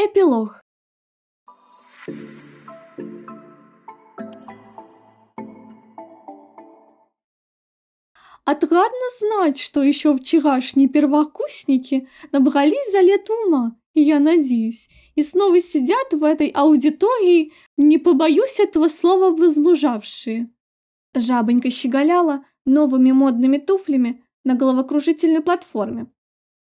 Эпилог. Отрадно знать, что еще вчерашние первокурсники набрались за лет ума, я надеюсь, и снова сидят в этой аудитории, не побоюсь этого слова, возмужавшие. Жабонька щеголяла новыми модными туфлями на головокружительной платформе.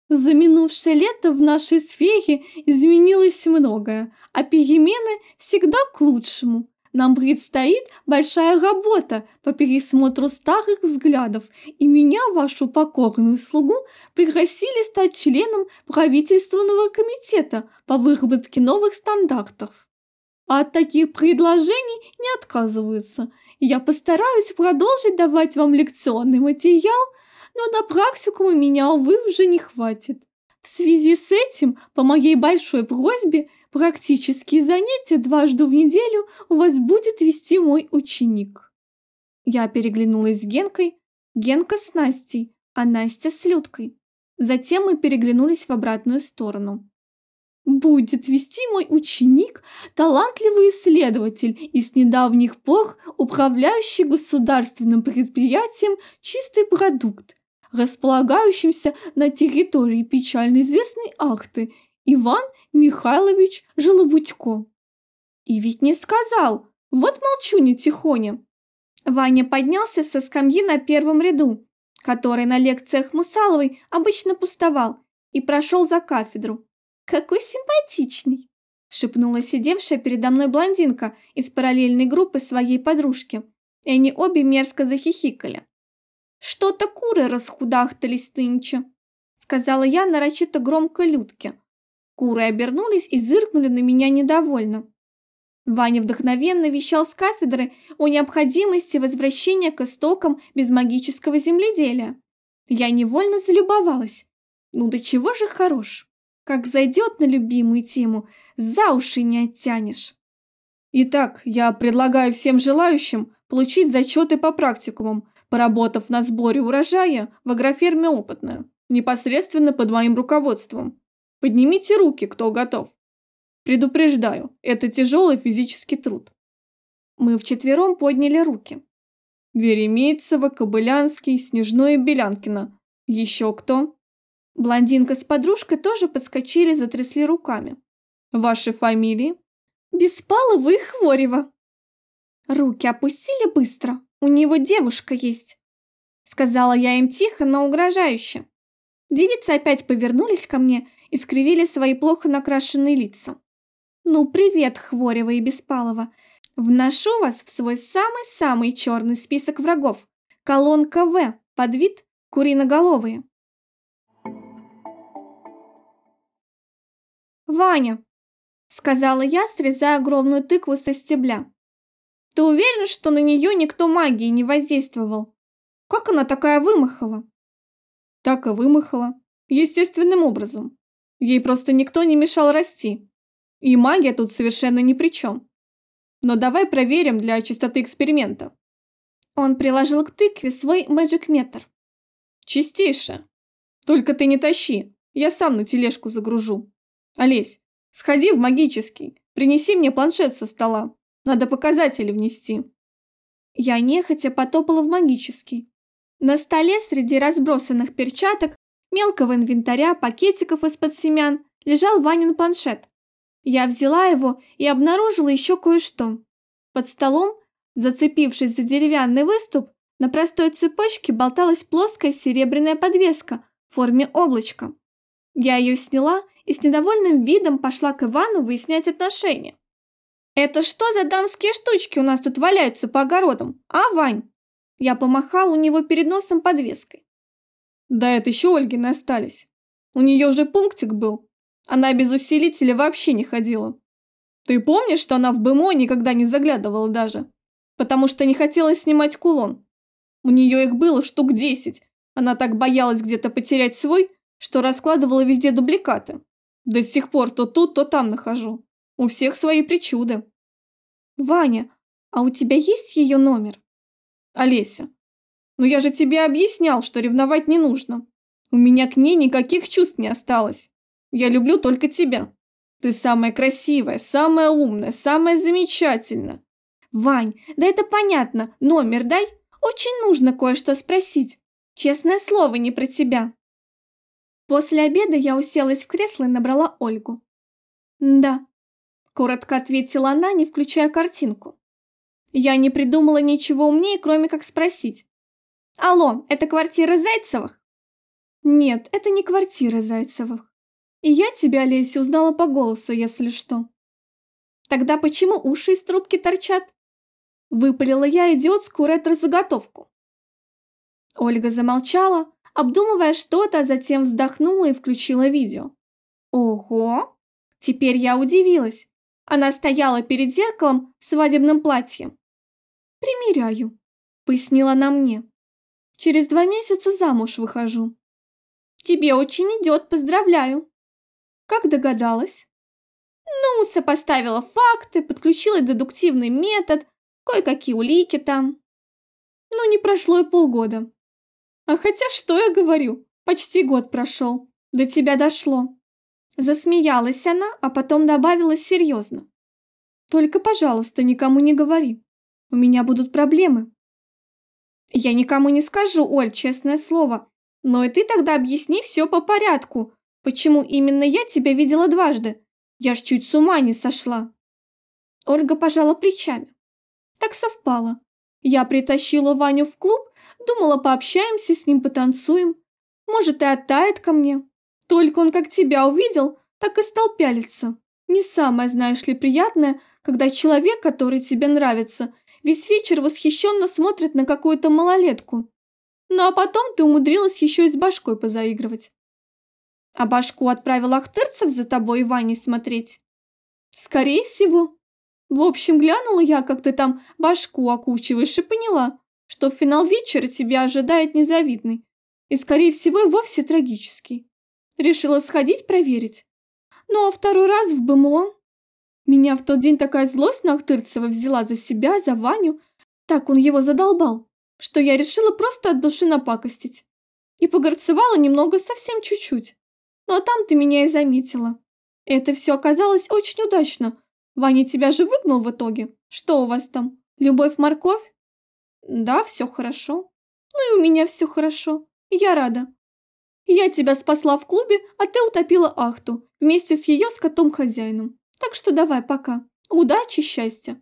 За минувшее лето в нашей сфере изменилось многое, а перемены всегда к лучшему. Нам предстоит большая работа по пересмотру старых взглядов, и меня, вашу покорную слугу, пригласили стать членом правительственного комитета по выработке новых стандартов. А от таких предложений не отказываются. Я постараюсь продолжить давать вам лекционный материал, но на практику меня, увы, уже не хватит. В связи с этим, по моей большой просьбе, Практические занятия дважды в неделю у вас будет вести мой ученик. Я переглянулась с Генкой, Генка с Настей, а Настя с Людкой. Затем мы переглянулись в обратную сторону. Будет вести мой ученик, талантливый исследователь и с недавних пор управляющий государственным предприятием «Чистый продукт», располагающимся на территории печально известной Ахты, Иван Михайлович Желобудько. И ведь не сказал, вот молчу не тихоня. Ваня поднялся со скамьи на первом ряду, который на лекциях Мусаловой обычно пустовал, и прошел за кафедру. «Какой симпатичный!» – шепнула сидевшая передо мной блондинка из параллельной группы своей подружки, и они обе мерзко захихикали. «Что-то куры расхудахтались нынче», – сказала я нарочито громко Людке, Куры обернулись и зыркнули на меня недовольно. Ваня вдохновенно вещал с кафедры о необходимости возвращения к истокам безмагического земледелия. Я невольно залюбовалась. Ну до чего же хорош? Как зайдет на любимую тему, за уши не оттянешь. Итак, я предлагаю всем желающим получить зачеты по практикумам, поработав на сборе урожая в агроферме «Опытная», непосредственно под моим руководством. Поднимите руки, кто готов. Предупреждаю, это тяжелый физический труд. Мы вчетвером подняли руки. Веремейцева, Кобылянский, Снежной и Белянкина. Еще кто? Блондинка с подружкой тоже подскочили, затрясли руками. Ваши фамилии? Беспалова и Хворева. Руки опустили быстро, у него девушка есть. Сказала я им тихо, но угрожающе. Девицы опять повернулись ко мне и скривили свои плохо накрашенные лица. «Ну, привет, Хворева и Беспалова! Вношу вас в свой самый-самый черный список врагов. Колонка В, под вид куриноголовые». «Ваня!» — сказала я, срезая огромную тыкву со стебля. «Ты уверен, что на нее никто магией не воздействовал? Как она такая вымахала?» «Так и вымахала. Естественным образом. Ей просто никто не мешал расти. И магия тут совершенно ни при чем. Но давай проверим для чистоты эксперимента. Он приложил к тыкве свой мэджик-метр. Чистейше. Только ты не тащи, я сам на тележку загружу. Олесь, сходи в магический, принеси мне планшет со стола. Надо показатели внести. Я нехотя потопала в магический. На столе среди разбросанных перчаток мелкого инвентаря, пакетиков из-под семян лежал Ванин планшет. Я взяла его и обнаружила еще кое-что. Под столом, зацепившись за деревянный выступ, на простой цепочке болталась плоская серебряная подвеска в форме облачка. Я ее сняла и с недовольным видом пошла к Ивану выяснять отношения. «Это что за дамские штучки у нас тут валяются по огородам, а, Вань?» Я помахал у него перед носом подвеской. Да это еще Ольгины остались. У нее же пунктик был. Она без усилителя вообще не ходила. Ты помнишь, что она в БМО никогда не заглядывала даже? Потому что не хотела снимать кулон. У нее их было штук десять. Она так боялась где-то потерять свой, что раскладывала везде дубликаты. До сих пор то тут, то там нахожу. У всех свои причуды. Ваня, а у тебя есть ее номер? Олеся, но я же тебе объяснял, что ревновать не нужно. У меня к ней никаких чувств не осталось. Я люблю только тебя. Ты самая красивая, самая умная, самая замечательная. Вань, да это понятно, номер дай. Очень нужно кое-что спросить. Честное слово, не про тебя. После обеда я уселась в кресло и набрала Ольгу. «Да», – коротко ответила она, не включая картинку. Я не придумала ничего умнее, кроме как спросить. «Алло, это квартира Зайцевых?» «Нет, это не квартира Зайцевых. И я тебя, Леся, узнала по голосу, если что». «Тогда почему уши из трубки торчат?» Выпалила я идиотскую ретро-заготовку. Ольга замолчала, обдумывая что-то, а затем вздохнула и включила видео. Ого! Теперь я удивилась. Она стояла перед зеркалом в свадебном платье. «Примеряю», — пояснила она мне. «Через два месяца замуж выхожу». «Тебе очень идет, поздравляю». «Как догадалась?» «Ну, сопоставила факты, подключила дедуктивный метод, кое-какие улики там». «Ну, не прошло и полгода». «А хотя что я говорю, почти год прошел, до тебя дошло». Засмеялась она, а потом добавила серьезно. «Только, пожалуйста, никому не говори. У меня будут проблемы». «Я никому не скажу, Оль, честное слово. Но и ты тогда объясни все по порядку. Почему именно я тебя видела дважды? Я ж чуть с ума не сошла». Ольга пожала плечами. Так совпало. Я притащила Ваню в клуб, думала, пообщаемся с ним, потанцуем. Может, и оттает ко мне. Только он как тебя увидел, так и стал пялиться. Не самое, знаешь ли, приятное, когда человек, который тебе нравится, весь вечер восхищенно смотрит на какую-то малолетку. Ну а потом ты умудрилась еще и с башкой позаигрывать. А башку отправил Ахтырцев за тобой и Ваней смотреть? Скорее всего. В общем, глянула я, как ты там башку окучиваешь, и поняла, что в финал вечера тебя ожидает незавидный и, скорее всего, и вовсе трагический. Решила сходить проверить. Ну а второй раз в БМО. Меня в тот день такая злость на Ахтырцева взяла за себя, за Ваню. Так он его задолбал, что я решила просто от души напакостить. И погорцевала немного, совсем чуть-чуть. Ну а там ты меня и заметила. Это все оказалось очень удачно. Ваня тебя же выгнал в итоге. Что у вас там? Любовь-морковь? Да, все хорошо. Ну и у меня все хорошо. Я рада. Я тебя спасла в клубе, а ты утопила Ахту вместе с ее скотом-хозяином. Так что давай пока. Удачи, счастья.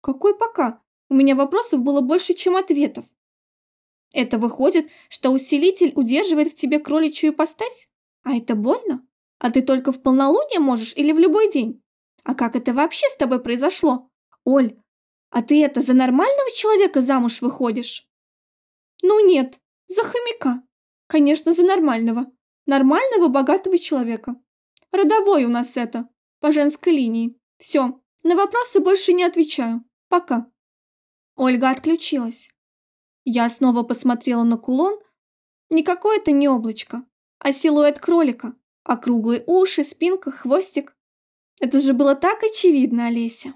Какой пока? У меня вопросов было больше, чем ответов. Это выходит, что усилитель удерживает в тебе кроличью ипостась? А это больно? А ты только в полнолуние можешь или в любой день? А как это вообще с тобой произошло? Оль, а ты это за нормального человека замуж выходишь? Ну нет, за хомяка. Конечно, за нормального. Нормального богатого человека. Родовой у нас это. По женской линии. Все. На вопросы больше не отвечаю. Пока. Ольга отключилась. Я снова посмотрела на кулон. Никакое это не облачко, а силуэт кролика. Округлые уши, спинка, хвостик. Это же было так очевидно, Олеся.